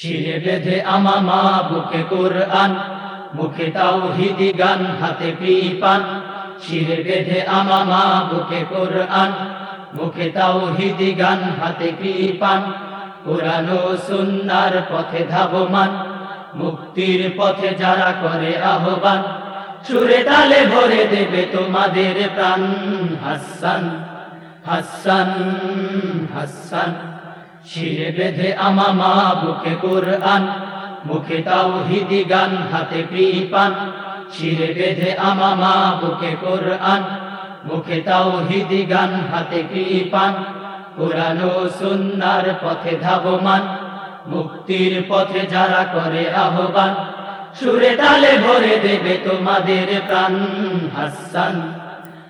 শিরে বেঁধে আমামা বুকে কোরআন, মুখে তাওহিদি গান, হাতে কৃপান শিরে বেঁধে আমামা বুকে কোরআন, মুখে তাওহিদি গান, হাতে কৃপান কোরআন ও সুন্নার পথে ধাবমান, মুক্তির পথে যারা করে আহ্বান। সুরে তালে ভরে দেবে তোমাদের প্রাণ, হাসান হাসান হাসান। শিরে বেঁধে আমামা বুকে কোরআন, মুখে তাওহিদি গান, হাতে কৃপান। শিরে বেঁধে আমামা বুকে কোরআন, মুখে তাওহিদি গান, হাতে কৃপান। কোরআন ও সুন্নার পথে ধাবমান, মুক্তির পথে যারা করে আহ্বান। সুরে তালে ভরে দেবে তোমাদের প্রাণ হাসান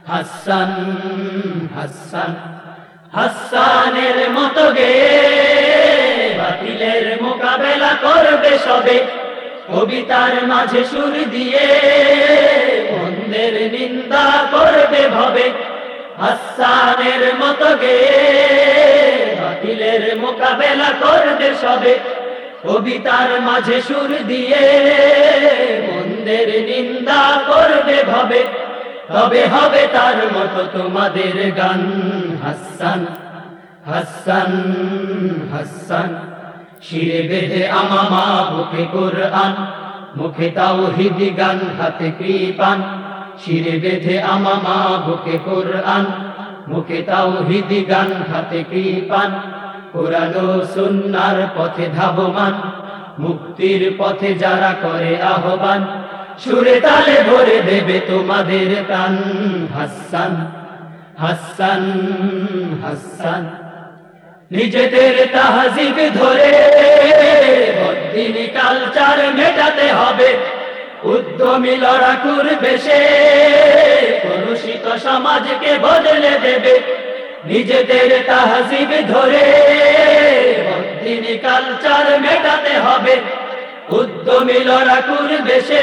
হাসান হাসান। হাসানের মতো গে, বাতিলের মোকাবেলা করবে সবে। কবিতার মাঝে সুর দিয়ে বন্ধের নিন্দা করবে ভবে। হাসানের মতো গে, বাতিলের মোকাবেলা করবে সবে। কবিতার মাঝে সুর দিয়ে বন্ধের নিন্দা করবে ভবে। তবে হবে তার মতো তোমাদের গান। হাসান হাসান হাসান, শিরে বেঁধে আমামা বুকে কোরআন, মুখে তাওহিদি গান, হাতে কৃপান। শিরে বেঁধে আমামা বুকে কোরআন, মুখে তাওহিদি গান, হাতে কৃপান। কোরআন সুন্নার পথে ধাবমান, মুক্তির পথে যারা করে আহ্বান। সুরে তালে ভরে দেবে তোমাদের প্রাণ। হাসান হাসান হাসান। নিজেদের তাহাজিব ধরে কালচার মেটাতে হবে। উদ্যমী লড়া করবে সে কলুষিত সমাজকে বদলে দেবে। নিজেদের তাহাজিব ধরে কালচার মেটাতে হবে। উদ্যমী লড়া করবে সে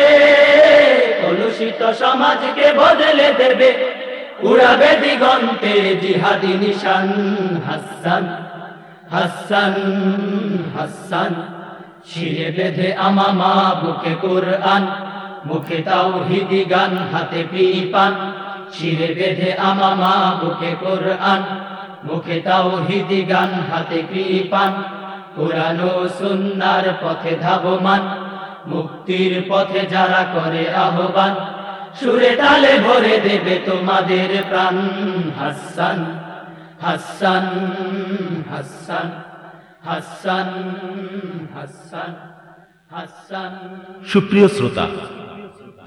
কলুষিত সমাজকে বদলে দেবে। উড়াবে দিগন্তে জিহাদি নিশান হাসান হাসান হাসান। শিরে বেঁধে আমামা বুকে কোরআন, মুখে তাওহিদি গান, হাতে কৃপান শিরে বেঁধে আমামা বুকে কোরআন, মুখে তাও হিদি গান, হাতে কৃপান ও সুন্নার পথে ধাবমান, মুক্তির পথে যারা করে আহ্বান, সুরে তালে ভরে দেবে তোমাদের প্রাণ। হাসান হাসান হাসান হাসান হাসান হাসান। সুপ্রিয় শ্রোতা,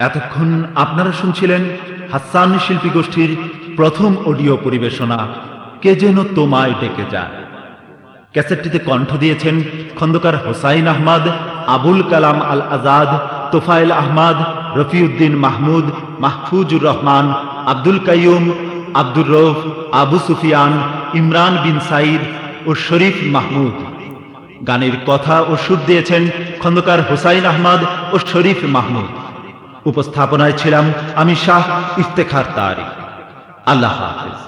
এতক্ষণ আপনারা শুনছিলেন হাসান শিল্পী গোষ্ঠীর প্রথম অডিও পরিবেশনা, কে যেন তোমায় ডেকে যায়। ক্যাসেটটিতে কণ্ঠ দিয়েছেন খন্দকার হোসাইন আহমদ, আবুল কালাম আল আজাদ তোফায়েল আহমদ, রফিউদ্দিন মাহমুদ, মাহফুজুর রহমান, আব্দুল কাইয়ুম, আব্দুর রৌফ আবু সুফিয়ান, ইমরান বিন সাইদ ও শরীফ মাহমুদ। গানের কথা ও সুর দিয়েছেন খন্দকার হোসাইন আহমদ ও শরীফ মাহমুদ। উপস্থাপনায় ছিলাম আমি শাহ ইফতেখার তারিক। আল্লাহ হাফেজ।